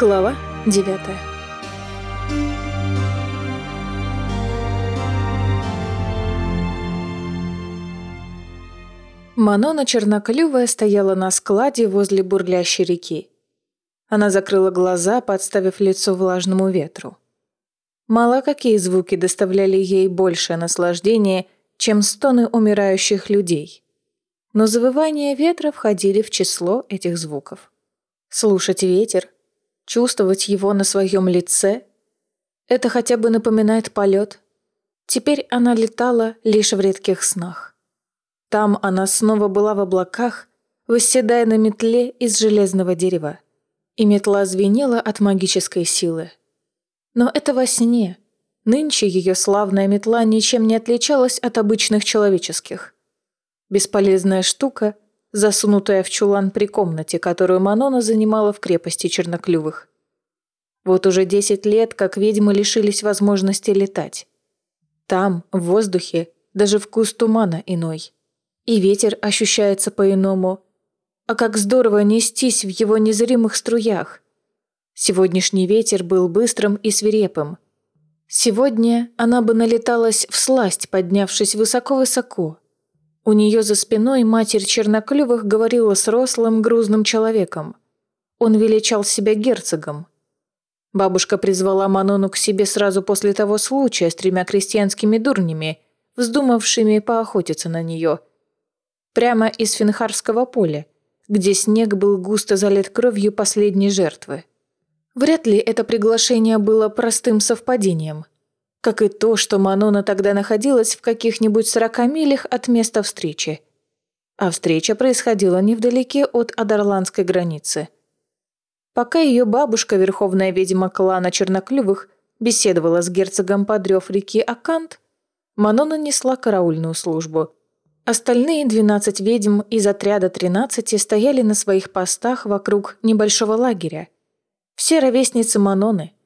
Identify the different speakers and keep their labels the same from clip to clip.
Speaker 1: Глава 9 Манона Черноклювая стояла на складе возле бурлящей реки. Она закрыла глаза, подставив лицо влажному ветру. Мало какие звуки доставляли ей большее наслаждение, чем стоны умирающих людей. Но завывания ветра входили в число этих звуков. Слушать ветер – чувствовать его на своем лице. Это хотя бы напоминает полет. Теперь она летала лишь в редких снах. Там она снова была в облаках, восседая на метле из железного дерева. И метла звенела от магической силы. Но это во сне. Нынче ее славная метла ничем не отличалась от обычных человеческих. Бесполезная штука — засунутая в чулан при комнате, которую Манона занимала в крепости Черноклювых. Вот уже десять лет, как ведьмы лишились возможности летать. Там, в воздухе, даже вкус тумана иной. И ветер ощущается по-иному. А как здорово нестись в его незримых струях. Сегодняшний ветер был быстрым и свирепым. Сегодня она бы налеталась в сласть, поднявшись высоко-высоко, у нее за спиной матерь Черноклювых говорила с рослым грузным человеком. Он величал себя герцогом. Бабушка призвала Манону к себе сразу после того случая с тремя крестьянскими дурнями, вздумавшими поохотиться на нее. Прямо из Финхарского поля, где снег был густо залит кровью последней жертвы. Вряд ли это приглашение было простым совпадением – как и то, что Манона тогда находилась в каких-нибудь сорока милях от места встречи. А встреча происходила невдалеке от Адерландской границы. Пока ее бабушка, верховная ведьма клана Черноклювых, беседовала с герцогом подрев реки Акант, Манона несла караульную службу. Остальные 12 ведьм из отряда 13 стояли на своих постах вокруг небольшого лагеря. Все ровесницы Маноны –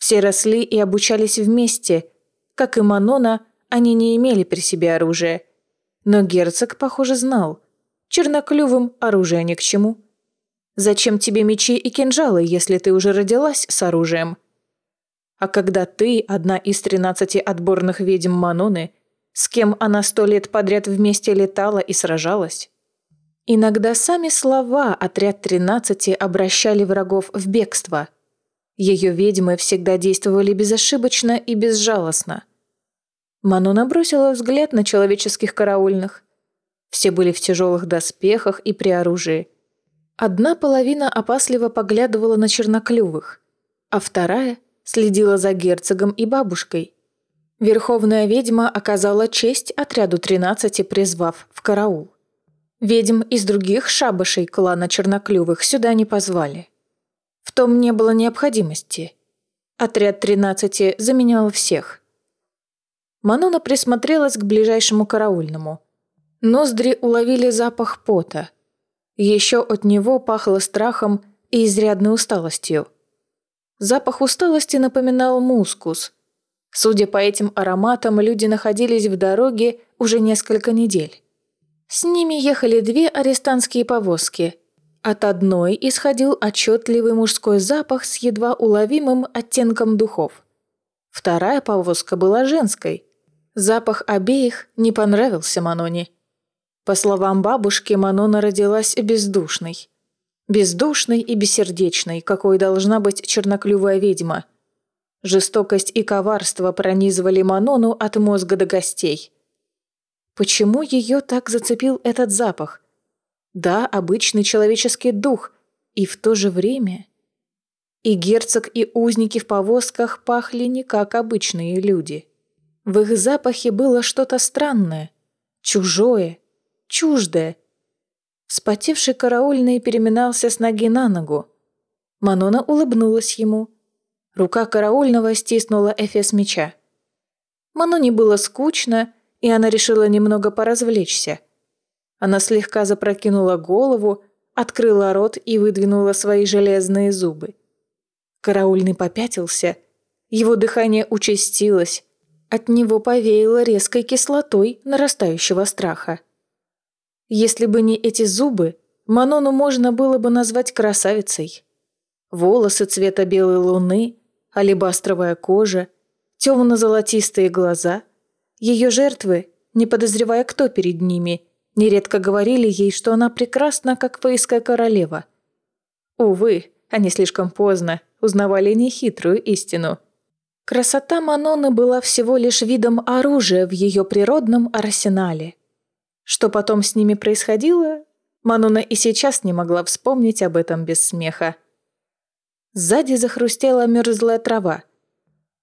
Speaker 1: все росли и обучались вместе. Как и Манона, они не имели при себе оружия. Но герцог, похоже, знал. Черноклювым оружие ни к чему. Зачем тебе мечи и кинжалы, если ты уже родилась с оружием? А когда ты, одна из тринадцати отборных ведьм Маноны, с кем она сто лет подряд вместе летала и сражалась? Иногда сами слова «отряд тринадцати» обращали врагов в бегство – ее ведьмы всегда действовали безошибочно и безжалостно. Манона бросила взгляд на человеческих караульных. Все были в тяжелых доспехах и при оружии. Одна половина опасливо поглядывала на черноклювых, а вторая следила за герцогом и бабушкой. Верховная ведьма оказала честь отряду 13, призвав в караул. Ведьм из других шабашей клана черноклювых сюда не позвали. В том не было необходимости. Отряд 13 заменял всех. Манона присмотрелась к ближайшему караульному. Ноздри уловили запах пота. Еще от него пахло страхом и изрядной усталостью. Запах усталости напоминал мускус. Судя по этим ароматам, люди находились в дороге уже несколько недель. С ними ехали две арестантские повозки, от одной исходил отчетливый мужской запах с едва уловимым оттенком духов. Вторая повозка была женской. Запах обеих не понравился Маноне. По словам бабушки, Манона родилась бездушной. Бездушной и бессердечной, какой должна быть черноклювая ведьма. Жестокость и коварство пронизывали Манону от мозга до гостей. Почему ее так зацепил этот запах – да, обычный человеческий дух, и в то же время... И герцог, и узники в повозках пахли не как обычные люди. В их запахе было что-то странное, чужое, чуждое. Спотевший караульный переминался с ноги на ногу. Манона улыбнулась ему. Рука караульного стиснула эфес меча. Маноне было скучно, и она решила немного поразвлечься – она слегка запрокинула голову, открыла рот и выдвинула свои железные зубы. Караульный попятился, его дыхание участилось, от него повеяло резкой кислотой нарастающего страха. Если бы не эти зубы, Манону можно было бы назвать красавицей. Волосы цвета белой луны, алебастровая кожа, темно-золотистые глаза. Ее жертвы, не подозревая, кто перед ними, нередко говорили ей, что она прекрасна, как фейская королева. Увы, они слишком поздно узнавали нехитрую истину – Красота Маноны была всего лишь видом оружия в ее природном арсенале. Что потом с ними происходило, Манона и сейчас не могла вспомнить об этом без смеха. Сзади захрустела мерзлая трава.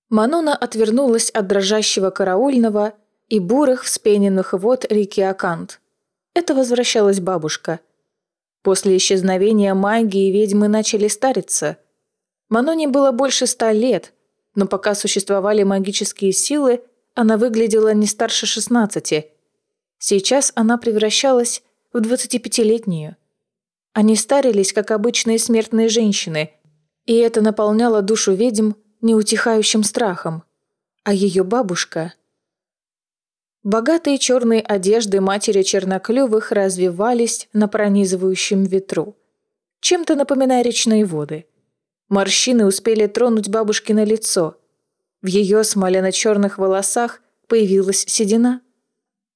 Speaker 1: Манона отвернулась от дрожащего караульного и бурых вспененных вод реки Акант. Это возвращалась бабушка. После исчезновения магии ведьмы начали стариться. Маноне было больше ста лет – но пока существовали магические силы, она выглядела не старше 16. Сейчас она превращалась в 25-летнюю. Они старились, как обычные смертные женщины, и это наполняло душу ведьм неутихающим страхом. А ее бабушка... Богатые черные одежды матери черноклювых развивались на пронизывающем ветру, чем-то напоминая речные воды – Морщины успели тронуть бабушкино лицо. В ее смоляно-черных волосах появилась седина.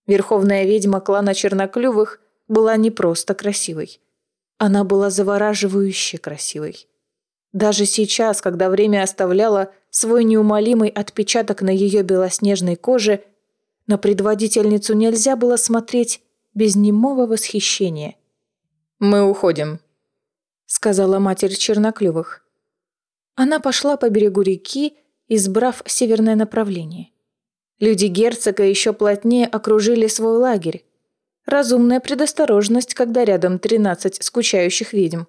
Speaker 1: Верховная ведьма клана Черноклювых была не просто красивой. Она была завораживающе красивой. Даже сейчас, когда время оставляло свой неумолимый отпечаток на ее белоснежной коже, на предводительницу нельзя было смотреть без немого восхищения. «Мы уходим», — сказала матерь Черноклювых. Она пошла по берегу реки, избрав северное направление. Люди герцога еще плотнее окружили свой лагерь. Разумная предосторожность, когда рядом 13 скучающих ведьм.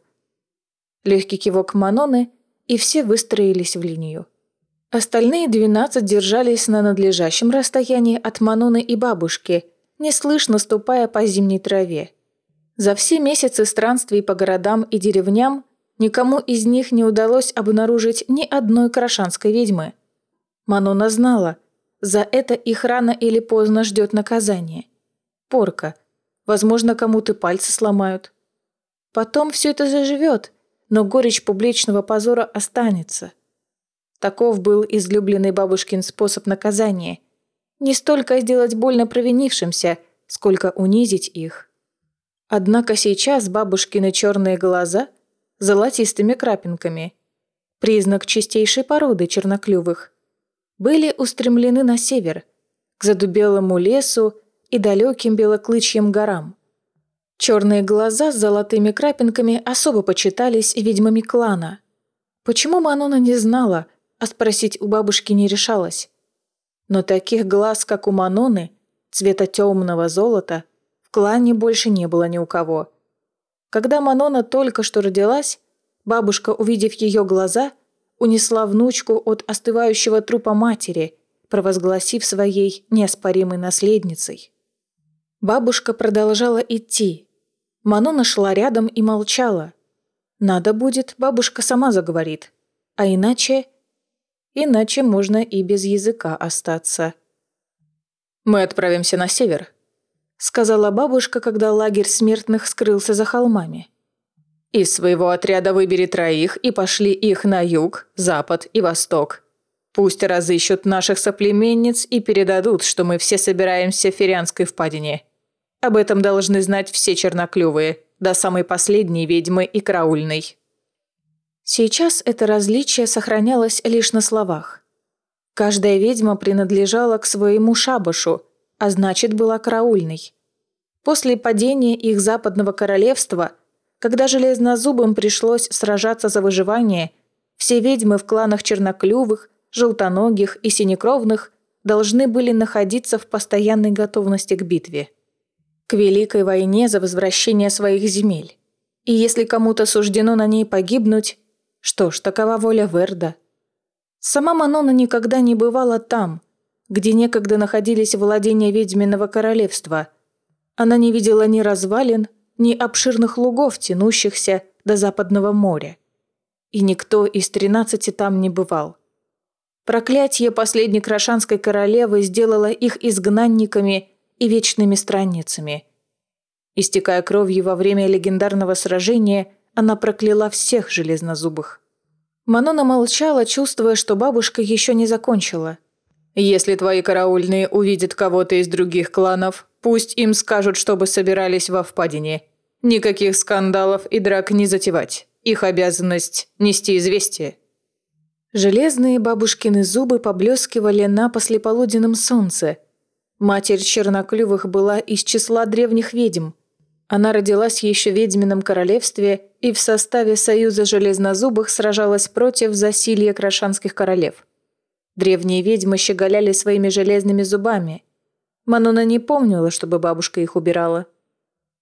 Speaker 1: Легкий кивок Маноны, и все выстроились в линию. Остальные 12 держались на надлежащем расстоянии от Маноны и бабушки, неслышно ступая по зимней траве. За все месяцы странствий по городам и деревням Никому из них не удалось обнаружить ни одной крашанской ведьмы. Манона знала, за это их рано или поздно ждет наказание. Порка. Возможно, кому-то пальцы сломают. Потом все это заживет, но горечь публичного позора останется. Таков был излюбленный бабушкин способ наказания. Не столько сделать больно провинившимся, сколько унизить их. Однако сейчас бабушкины черные глаза – золотистыми крапинками, признак чистейшей породы черноклювых, были устремлены на север, к задубелому лесу и далеким белоклычьим горам. Черные глаза с золотыми крапинками особо почитались ведьмами клана. Почему Манона не знала, а спросить у бабушки не решалась. Но таких глаз, как у Маноны, цвета темного золота, в клане больше не было ни у кого. Когда Манона только что родилась, бабушка, увидев ее глаза, унесла внучку от остывающего трупа матери, провозгласив своей неоспоримой наследницей. Бабушка продолжала идти. Манона шла рядом и молчала. Надо будет, бабушка сама заговорит. А иначе... Иначе можно и без языка остаться. «Мы отправимся на север», сказала бабушка, когда лагерь смертных скрылся за холмами. «Из своего отряда выбери троих и пошли их на юг, запад и восток. Пусть разыщут наших соплеменниц и передадут, что мы все собираемся в Ферианской впадине. Об этом должны знать все черноклювые, до самой последней ведьмы и караульной». Сейчас это различие сохранялось лишь на словах. Каждая ведьма принадлежала к своему шабашу – а значит, была караульной. После падения их западного королевства, когда железнозубым пришлось сражаться за выживание, все ведьмы в кланах черноклювых, желтоногих и синекровных должны были находиться в постоянной готовности к битве. К Великой войне за возвращение своих земель. И если кому-то суждено на ней погибнуть, что ж, такова воля Верда. Сама Манона никогда не бывала там – где некогда находились владения ведьминого королевства. Она не видела ни развалин, ни обширных лугов, тянущихся до Западного моря. И никто из тринадцати там не бывал. Проклятие последней крашанской королевы сделало их изгнанниками и вечными странницами. Истекая кровью во время легендарного сражения, она прокляла всех железнозубых. Манона молчала, чувствуя, что бабушка еще не закончила.
Speaker 2: «Если твои караульные увидят кого-то из других кланов, пусть им скажут, чтобы собирались во впадине. Никаких скандалов и драк не затевать. Их обязанность – нести известие».
Speaker 1: Железные бабушкины зубы поблескивали на послеполуденном солнце. Матерь Черноклювых была из числа древних ведьм. Она родилась еще в ведьмином королевстве и в составе Союза Железнозубых сражалась против засилья крашанских королев. Древние ведьмы щеголяли своими железными зубами. Манона не помнила, чтобы бабушка их убирала.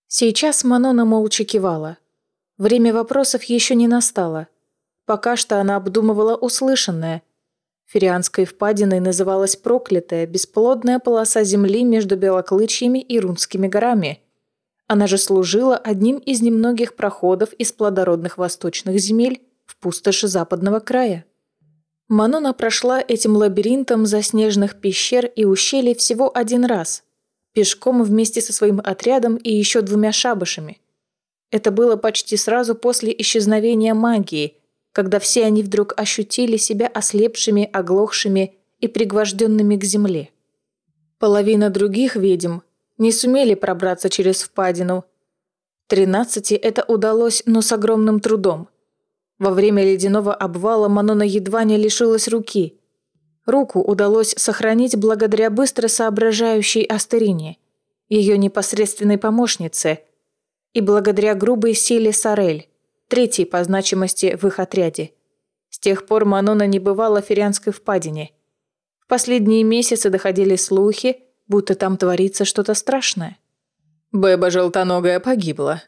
Speaker 1: Сейчас Манона молча кивала. Время вопросов еще не настало – Пока что она обдумывала услышанное. Ферианской впадиной называлась проклятая, бесплодная полоса земли между Белоклычьями и Рунскими горами. Она же служила одним из немногих проходов из плодородных восточных земель в пустоши западного края. Манона прошла этим лабиринтом заснеженных пещер и ущелий всего один раз, пешком вместе со своим отрядом и еще двумя шабашами. Это было почти сразу после исчезновения магии – когда все они вдруг ощутили себя ослепшими, оглохшими и пригвожденными к земле. Половина других ведьм не сумели пробраться через впадину. Тринадцати это удалось, но с огромным трудом. Во время ледяного обвала Манона едва не лишилась руки. Руку удалось сохранить благодаря быстро соображающей Астерине, ее непосредственной помощнице, и благодаря грубой силе Сорель третий по значимости в их отряде. С тех пор Манона не бывала в Ферианской впадине. В последние месяцы доходили слухи, будто там творится что-то страшное.
Speaker 2: Беба Желтоногая погибла.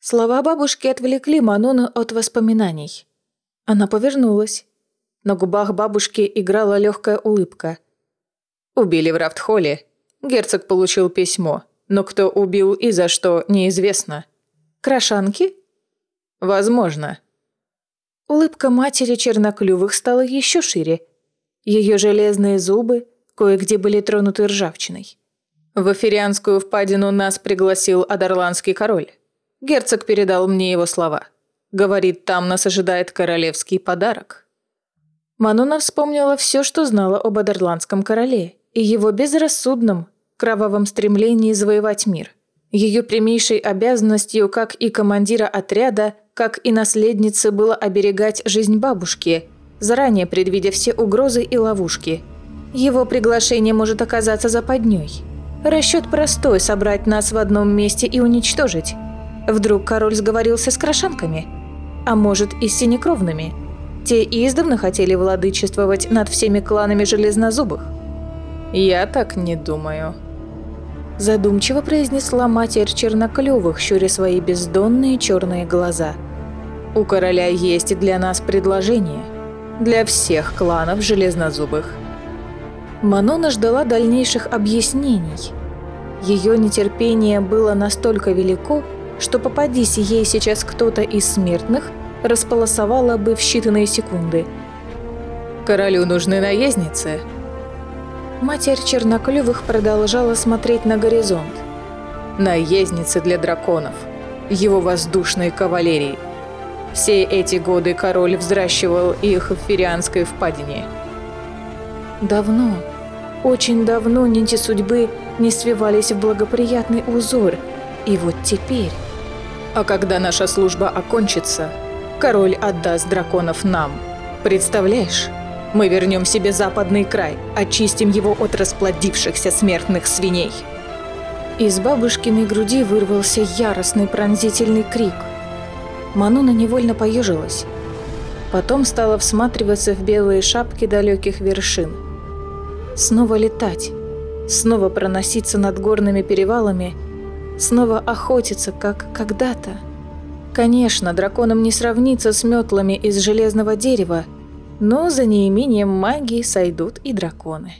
Speaker 1: Слова бабушки отвлекли Манону от воспоминаний. Она повернулась. На губах бабушки играла легкая улыбка.
Speaker 2: Убили в Рафтхолле. Герцог получил письмо, но кто убил и за что, неизвестно.
Speaker 1: Крашанки?
Speaker 2: Возможно.
Speaker 1: Улыбка матери черноклювых стала еще шире. Ее железные зубы кое-где были тронуты ржавчиной.
Speaker 2: В Эфирианскую впадину нас пригласил Адарландский король. Герцог передал мне его слова. Говорит, там нас ожидает королевский подарок.
Speaker 1: Мануна вспомнила все, что знала об Адерландском короле и его безрассудном, кровавом стремлении завоевать мир. Ее прямейшей обязанностью, как и командира отряда, как и наследнице было оберегать жизнь бабушки, заранее предвидя все угрозы и ловушки. Его приглашение может оказаться западней. Расчет простой – собрать нас в одном месте и уничтожить. Вдруг король сговорился с крошанками? А может и с синекровными? Те издавна хотели владычествовать над всеми кланами железнозубых.
Speaker 2: «Я так не думаю»,
Speaker 1: задумчиво произнесла матерь черноклювых, щуря свои бездонные черные глаза – у короля есть для нас предложение. Для всех кланов железнозубых. Манона ждала дальнейших объяснений. Ее нетерпение было настолько велико, что попадись ей сейчас кто-то из смертных, располосовала бы в считанные секунды.
Speaker 2: «Королю нужны наездницы».
Speaker 1: Матерь Черноклювых продолжала смотреть на горизонт.
Speaker 2: «Наездницы для драконов. Его воздушной кавалерии. Все эти годы король взращивал их в Ферианской впадине.
Speaker 1: Давно, очень давно нити судьбы не свивались в благоприятный узор, и вот теперь...
Speaker 2: А когда наша служба окончится, король отдаст драконов нам. Представляешь? Мы вернем себе западный край, очистим его от расплодившихся смертных свиней.
Speaker 1: Из бабушкиной груди вырвался яростный пронзительный крик – Мануна невольно поежилась. Потом стала всматриваться в белые шапки далеких вершин. Снова летать, снова проноситься над горными перевалами, снова охотиться, как когда-то. Конечно, драконам не сравнится с метлами из железного дерева, но за неимением магии сойдут и драконы.